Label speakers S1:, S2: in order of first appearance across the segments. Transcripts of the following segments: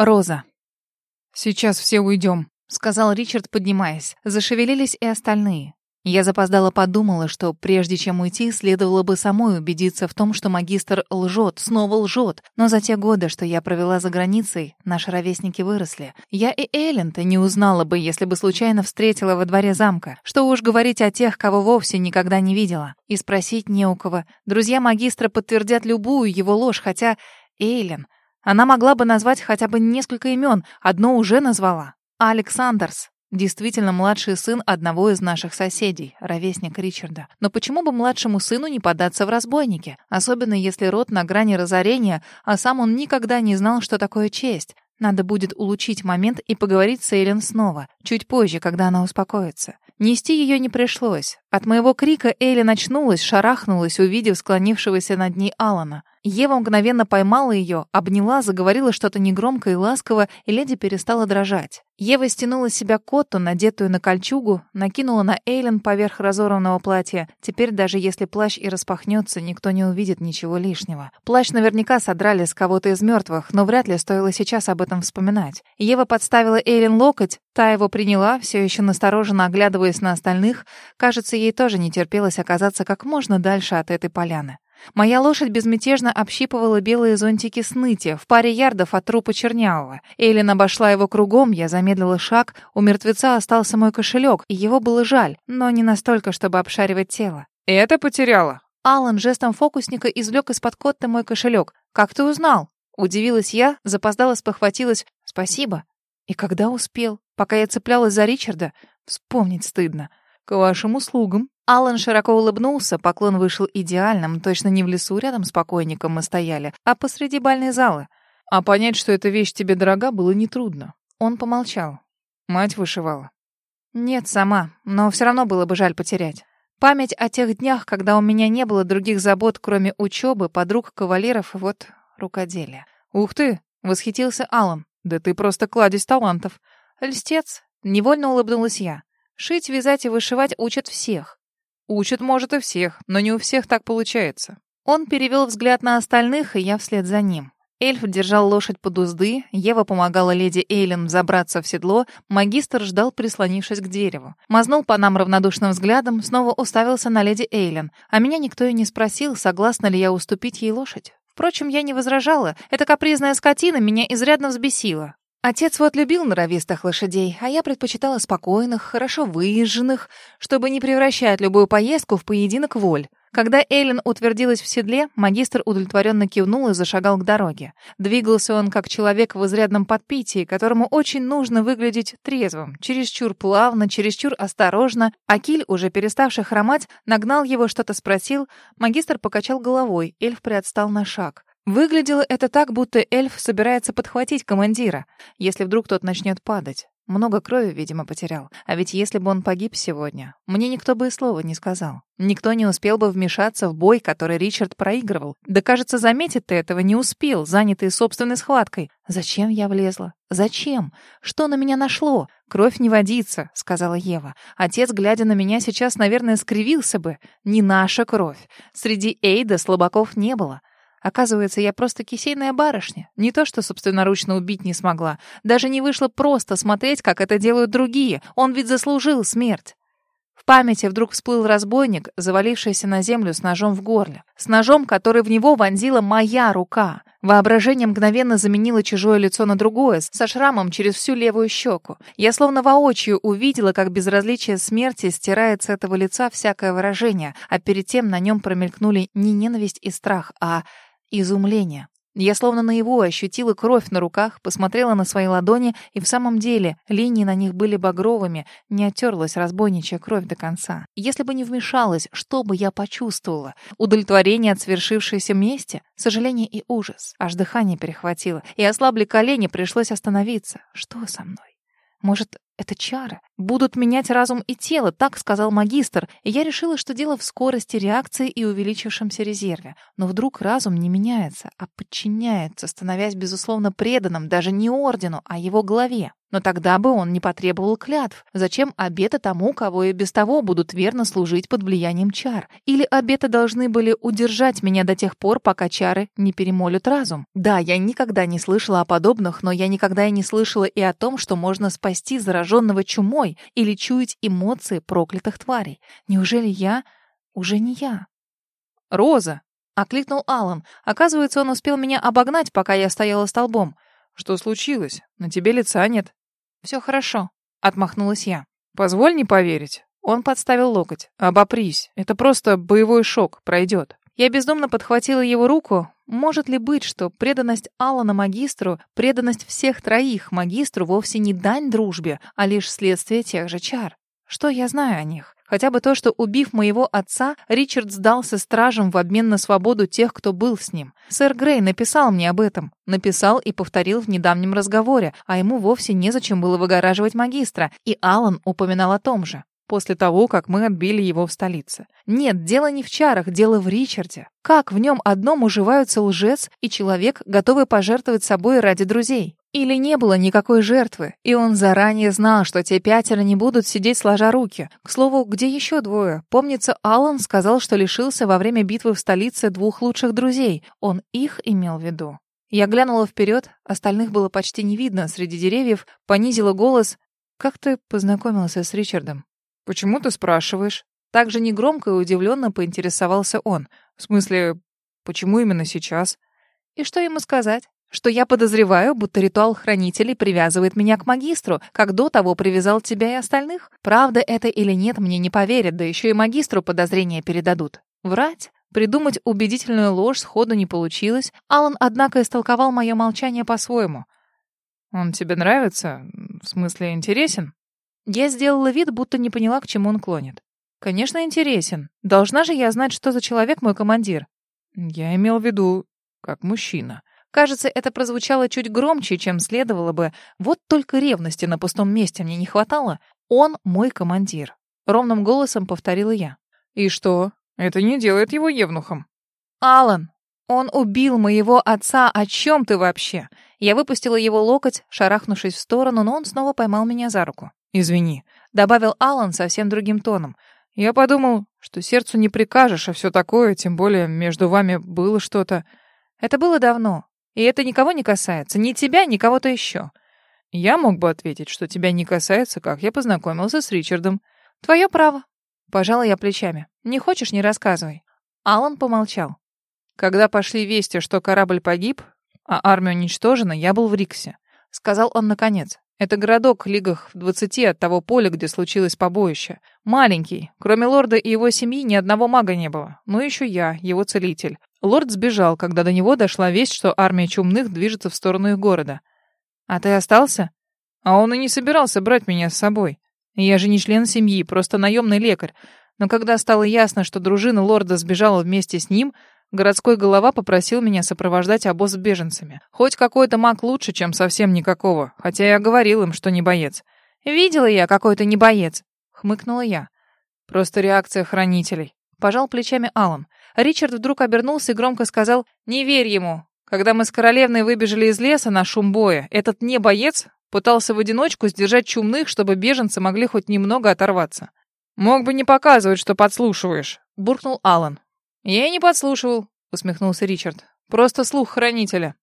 S1: Роза. «Сейчас все уйдем», — сказал Ричард, поднимаясь. Зашевелились и остальные. Я запоздала подумала, что прежде чем уйти, следовало бы самой убедиться в том, что магистр лжет, снова лжет. Но за те годы, что я провела за границей, наши ровесники выросли. Я и Эллен-то не узнала бы, если бы случайно встретила во дворе замка. Что уж говорить о тех, кого вовсе никогда не видела. И спросить не у кого. Друзья магистра подтвердят любую его ложь, хотя Эйлен... Она могла бы назвать хотя бы несколько имен, одно уже назвала. Александрс. Действительно младший сын одного из наших соседей, ровесник Ричарда. Но почему бы младшему сыну не податься в разбойники? Особенно если род на грани разорения, а сам он никогда не знал, что такое честь. Надо будет улучшить момент и поговорить с Эйлен снова, чуть позже, когда она успокоится. Нести ее не пришлось. От моего крика Эйлин очнулась, шарахнулась, увидев склонившегося над ней Алана. Ева мгновенно поймала ее, обняла, заговорила что-то негромко и ласково, и леди перестала дрожать. Ева стянула с себя котту, надетую на кольчугу, накинула на Эйлен поверх разорванного платья. Теперь даже если плащ и распахнется, никто не увидит ничего лишнего. Плащ наверняка содрали с кого-то из мертвых, но вряд ли стоило сейчас об этом вспоминать. Ева подставила Эйлен локоть, та его приняла, все еще настороженно оглядываясь на остальных. Кажется, ей тоже не терпелось оказаться как можно дальше от этой поляны. Моя лошадь безмятежно общипывала белые зонтики сныти в паре ярдов от трупа Чернявого. Эйлин обошла его кругом, я замедлила шаг. У мертвеца остался мой кошелек, и его было жаль, но не настолько, чтобы обшаривать тело.
S2: «Это потеряла?»
S1: Алан жестом фокусника извлек из-под котта мой кошелек. «Как ты узнал?» Удивилась я, запоздала, спохватилась. «Спасибо». И когда успел? Пока я цеплялась за Ричарда? Вспомнить стыдно. «К вашим услугам». Алан широко улыбнулся, поклон вышел идеальным, точно не в лесу рядом с покойником мы стояли, а посреди бальной залы.
S2: А понять, что эта вещь тебе дорога, было нетрудно.
S1: Он помолчал.
S2: Мать вышивала.
S1: Нет, сама, но все равно было бы жаль потерять. Память о тех днях, когда у меня не было других забот, кроме учебы, подруг, кавалеров и вот рукоделия.
S2: «Ух ты!» — восхитился Алан. «Да ты просто кладезь талантов!»
S1: «Льстец!» — невольно улыбнулась я. Шить, вязать и вышивать учат всех.
S2: Учат, может, и всех, но не у всех так получается.
S1: Он перевел взгляд на остальных, и я вслед за ним. Эльф держал лошадь под узды, Ева помогала леди Эйлен забраться в седло, магистр ждал, прислонившись к дереву. Мазнул по нам равнодушным взглядом, снова уставился на леди Эйлен, а меня никто и не спросил, согласна ли я уступить ей лошадь. Впрочем, я не возражала, эта капризная скотина меня изрядно взбесила. Отец вот любил норовистых лошадей, а я предпочитала спокойных, хорошо выезженных, чтобы не превращать любую поездку в поединок воль. Когда Эйлин утвердилась в седле, магистр удовлетворенно кивнул и зашагал к дороге. Двигался он как человек в изрядном подпитии, которому очень нужно выглядеть трезвым, чересчур плавно, чересчур осторожно. Акиль, уже переставший хромать, нагнал его, что-то спросил. Магистр покачал головой, эльф приотстал на шаг. Выглядело это так, будто эльф собирается подхватить командира, если вдруг тот начнет падать. Много крови, видимо, потерял. А ведь если бы он погиб сегодня, мне никто бы и слова не сказал. Никто не успел бы вмешаться в бой, который Ричард проигрывал. Да, кажется, заметить ты этого не успел, занятый собственной схваткой. Зачем я влезла? Зачем? Что на меня нашло? Кровь не водится, сказала Ева. Отец, глядя на меня, сейчас, наверное, скривился бы. Не наша кровь. Среди Эйда слабаков не было. Оказывается, я просто кисейная барышня. Не то, что собственноручно убить не смогла. Даже не вышло просто смотреть, как это делают другие. Он ведь заслужил смерть. В памяти вдруг всплыл разбойник, завалившийся на землю с ножом в горле. С ножом, который в него вонзила моя рука. Воображение мгновенно заменило чужое лицо на другое, со шрамом через всю левую щеку. Я словно воочию увидела, как безразличие смерти стирает с этого лица всякое выражение, а перед тем на нем промелькнули не ненависть и страх, а изумление. Я словно наяву ощутила кровь на руках, посмотрела на свои ладони, и в самом деле линии на них были багровыми, не оттерлась разбойничья кровь до конца. Если бы не вмешалась, что бы я почувствовала? Удовлетворение от свершившейся мести? Сожаление и ужас. Аж дыхание перехватило, и ослабли колени, пришлось остановиться. Что со мной? Может, это чары? Будут менять разум и тело, так сказал магистр, и я решила, что дело в скорости реакции и увеличившемся резерве. Но вдруг разум не меняется, а подчиняется, становясь, безусловно, преданным даже не ордену, а его главе. Но тогда бы он не потребовал клятв. Зачем обета тому, кого и без того будут верно служить под влиянием чар? Или обеты должны были удержать меня до тех пор, пока чары не перемолют разум? Да, я никогда не слышала о подобных, но я никогда и не слышала и о том, что можно спасти зараженного чумой или чуять эмоции проклятых тварей. Неужели я уже не я? «Роза!» — окликнул Алан. Оказывается, он успел меня обогнать, пока я стояла столбом.
S2: «Что случилось? На тебе лица нет».
S1: «Все хорошо», — отмахнулась я.
S2: «Позволь не поверить». Он подставил локоть. «Обопрись. Это просто боевой шок. Пройдет».
S1: Я бездумно подхватила его руку. Может ли быть, что преданность Алана магистру, преданность всех троих магистру вовсе не дань дружбе, а лишь следствие тех же чар? Что я знаю о них? Хотя бы то, что, убив моего отца, Ричард сдался стражам в обмен на свободу тех, кто был с ним. Сэр Грей написал мне об этом. Написал и повторил в недавнем разговоре, а ему вовсе незачем было выгораживать магистра, и Алан упоминал о том же после того, как мы отбили его в столице. Нет, дело не в чарах, дело в Ричарде. Как в нем одном уживаются лжец и человек, готовый пожертвовать собой ради друзей? Или не было никакой жертвы, и он заранее знал, что те пятеро не будут сидеть сложа руки. К слову, где еще двое? Помнится, Алан сказал, что лишился во время битвы в столице двух лучших друзей. Он их имел в виду. Я глянула вперед, остальных было почти не видно среди деревьев, понизила голос. «Как ты познакомился с Ричардом?»
S2: «Почему ты спрашиваешь?»
S1: Так же негромко и удивленно поинтересовался он.
S2: «В смысле, почему именно сейчас?»
S1: «И что ему сказать?» что я подозреваю, будто ритуал хранителей привязывает меня к магистру, как до того привязал тебя и остальных. Правда это или нет, мне не поверят, да еще и магистру подозрения передадут. Врать? Придумать убедительную ложь сходу не получилось. Алан, однако, истолковал мое молчание по-своему.
S2: «Он тебе нравится? В смысле, интересен?»
S1: Я сделала вид, будто не поняла, к чему он клонит. Конечно, интересен. Должна же я знать, что за человек мой командир.
S2: Я имел в виду, как мужчина.
S1: Кажется, это прозвучало чуть громче, чем следовало бы. Вот только ревности на пустом месте мне не хватало. Он мой командир. Ровным голосом повторила я.
S2: И что? Это не делает его евнухом.
S1: Алан, он убил моего отца. О чем ты вообще? Я выпустила его локоть, шарахнувшись в сторону, но он снова поймал меня за руку.
S2: «Извини», —
S1: добавил Алан совсем другим тоном.
S2: «Я подумал, что сердцу не прикажешь, а все такое, тем более между вами было что-то...»
S1: «Это было давно, и это никого не касается, ни тебя, ни кого-то еще».
S2: «Я мог бы ответить, что тебя не касается, как я познакомился с Ричардом».
S1: «Твое право». Пожала я плечами. «Не хочешь, не рассказывай». Алан помолчал.
S2: «Когда пошли вести, что корабль погиб, а армия уничтожена, я был в Риксе», — сказал он наконец. Это городок в лигах в двадцати от того поля, где случилось побоище. Маленький. Кроме лорда и его семьи ни одного мага не было. Ну еще я, его целитель. Лорд сбежал, когда до него дошла весть, что армия чумных движется в сторону их города. А ты остался? А он и не собирался брать меня с собой. Я же не член семьи, просто наемный лекарь. Но когда стало ясно, что дружина лорда сбежала вместе с ним, Городской голова попросил меня сопровождать обоз с беженцами. Хоть какой-то маг лучше, чем совсем никакого, хотя я говорил им, что не боец.
S1: «Видела я, какой то не боец», — хмыкнула я.
S2: «Просто реакция хранителей», —
S1: пожал плечами Алан. Ричард вдруг обернулся и громко сказал «Не верь ему». Когда мы с королевной выбежали из леса на шум боя, этот не боец пытался в одиночку сдержать чумных, чтобы беженцы могли хоть немного оторваться.
S2: «Мог бы не показывать, что подслушиваешь», —
S1: буркнул Алан.
S2: «Я и не подслушивал», — усмехнулся Ричард. «Просто слух хранителя».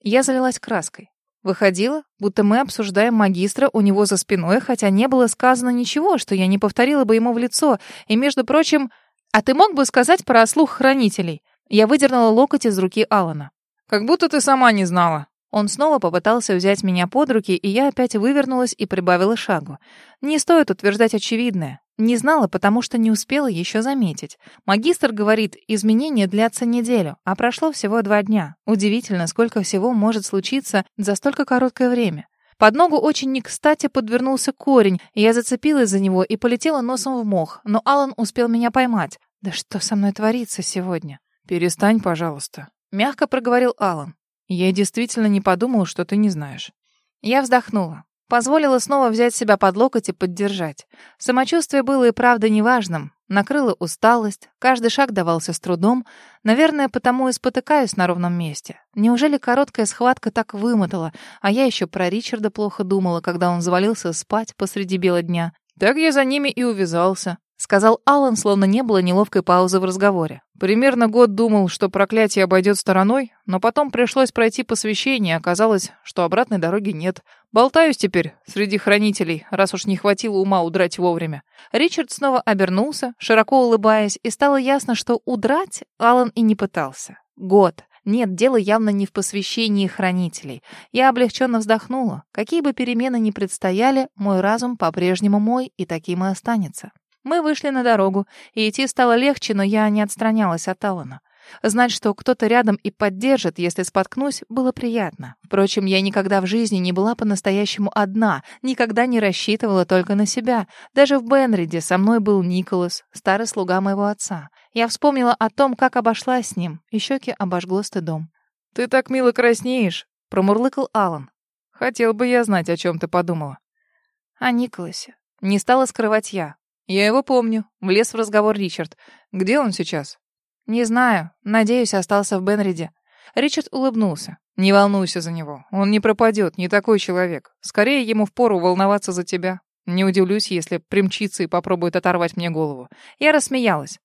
S1: Я залилась краской. Выходило, будто мы обсуждаем магистра у него за спиной, хотя не было сказано ничего, что я не повторила бы ему в лицо. И, между прочим, а ты мог бы сказать про слух хранителей? Я выдернула локоть из руки Алана.
S2: Как будто ты сама не знала.
S1: Он снова попытался взять меня под руки, и я опять вывернулась и прибавила шагу. Не стоит утверждать очевидное. Не знала, потому что не успела еще заметить. Магистр говорит, изменения длятся неделю, а прошло всего два дня. Удивительно, сколько всего может случиться за столько короткое время. Под ногу очень не кстати подвернулся корень, и я зацепилась за него и полетела носом в мох, но Алан успел меня поймать. «Да что со мной творится сегодня?»
S2: «Перестань, пожалуйста», —
S1: мягко проговорил Алан.
S2: Я действительно не подумал, что ты не знаешь.
S1: Я вздохнула. Позволила снова взять себя под локоть и поддержать. Самочувствие было и правда неважным. Накрыла усталость, каждый шаг давался с трудом. Наверное, потому и спотыкаюсь на ровном месте. Неужели короткая схватка так вымотала, а я еще про Ричарда плохо думала, когда он завалился спать посреди бела дня?
S2: Так я за ними и увязался.
S1: — сказал Алан, словно не было неловкой паузы в разговоре.
S2: «Примерно год думал, что проклятие обойдет стороной, но потом пришлось пройти посвящение, оказалось, что обратной дороги нет. Болтаюсь теперь среди хранителей, раз уж не хватило ума удрать вовремя».
S1: Ричард снова обернулся, широко улыбаясь, и стало ясно, что удрать Алан и не пытался. Год. Нет, дело явно не в посвящении хранителей. Я облегченно вздохнула. Какие бы перемены ни предстояли, мой разум по-прежнему мой и таким и останется. Мы вышли на дорогу, и идти стало легче, но я не отстранялась от Алана. Знать, что кто-то рядом и поддержит, если споткнусь, было приятно. Впрочем, я никогда в жизни не была по-настоящему одна, никогда не рассчитывала только на себя. Даже в Бенриде со мной был Николас, старый слуга моего отца. Я вспомнила о том, как обошлась с ним, и щеки обожгло стыдом.
S2: «Ты так мило краснеешь», — промурлыкал Алан. «Хотел бы я знать, о чем ты подумала».
S1: «О Николасе». Не стала скрывать я.
S2: «Я его помню», — влез в разговор Ричард. «Где он сейчас?»
S1: «Не знаю. Надеюсь, остался в Бенриде».
S2: Ричард улыбнулся. «Не волнуйся за него. Он не пропадет, не такой человек. Скорее ему впору волноваться за тебя. Не удивлюсь, если примчится и попробует оторвать мне голову».
S1: Я рассмеялась.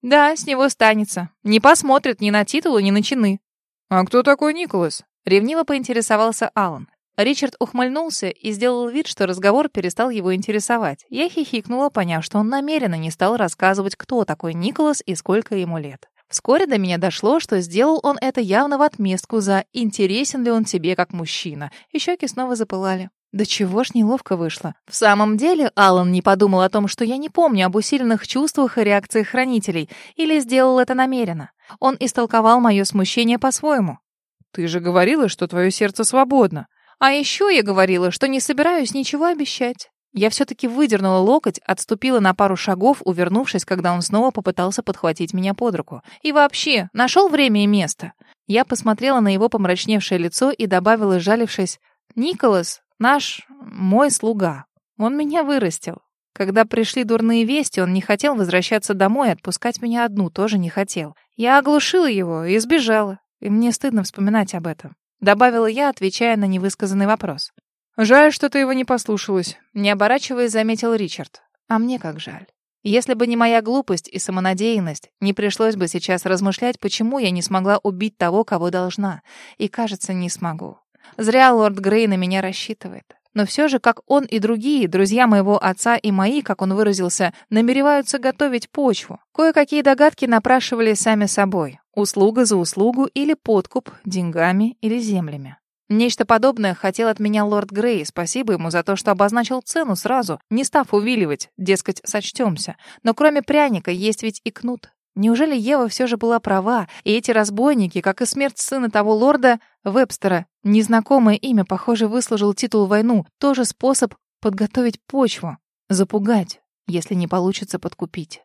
S1: «Да, с него станется. Не посмотрит ни на титулы, ни на чины».
S2: «А кто такой Николас?»
S1: Ревниво поинтересовался Алан. Ричард ухмыльнулся и сделал вид, что разговор перестал его интересовать. Я хихикнула, поняв, что он намеренно не стал рассказывать, кто такой Николас и сколько ему лет. Вскоре до меня дошло, что сделал он это явно в отместку за «интересен ли он тебе как мужчина», и щеки снова запылали. Да чего ж неловко вышло. В самом деле, Алан не подумал о том, что я не помню об усиленных чувствах и реакциях хранителей, или сделал это намеренно. Он истолковал мое смущение по-своему.
S2: «Ты же говорила, что твое сердце свободно»,
S1: а еще я говорила, что не собираюсь ничего обещать. Я все-таки выдернула локоть, отступила на пару шагов, увернувшись, когда он снова попытался подхватить меня под руку. И вообще, нашел время и место. Я посмотрела на его помрачневшее лицо и добавила, жалившись, «Николас, наш, мой слуга. Он меня вырастил. Когда пришли дурные вести, он не хотел возвращаться домой, отпускать меня одну тоже не хотел. Я оглушила его и сбежала, и мне стыдно вспоминать об этом. Добавила я, отвечая на невысказанный вопрос.
S2: «Жаль, что ты его не послушалась», —
S1: не оборачиваясь, заметил Ричард. «А мне как жаль. Если бы не моя глупость и самонадеянность, не пришлось бы сейчас размышлять, почему я не смогла убить того, кого должна. И, кажется, не смогу. Зря лорд Грей на меня рассчитывает. Но все же, как он и другие, друзья моего отца и мои, как он выразился, намереваются готовить почву. Кое-какие догадки напрашивали сами собой. Услуга за услугу или подкуп деньгами или землями. Нечто подобное хотел от меня лорд Грей, спасибо ему за то, что обозначил цену сразу, не став увиливать, дескать, сочтемся. Но кроме пряника есть ведь и кнут. Неужели Ева все же была права, и эти разбойники, как и смерть сына того лорда, Вебстера, незнакомое имя, похоже, выслужил титул войну, тоже способ подготовить почву, запугать, если не получится подкупить.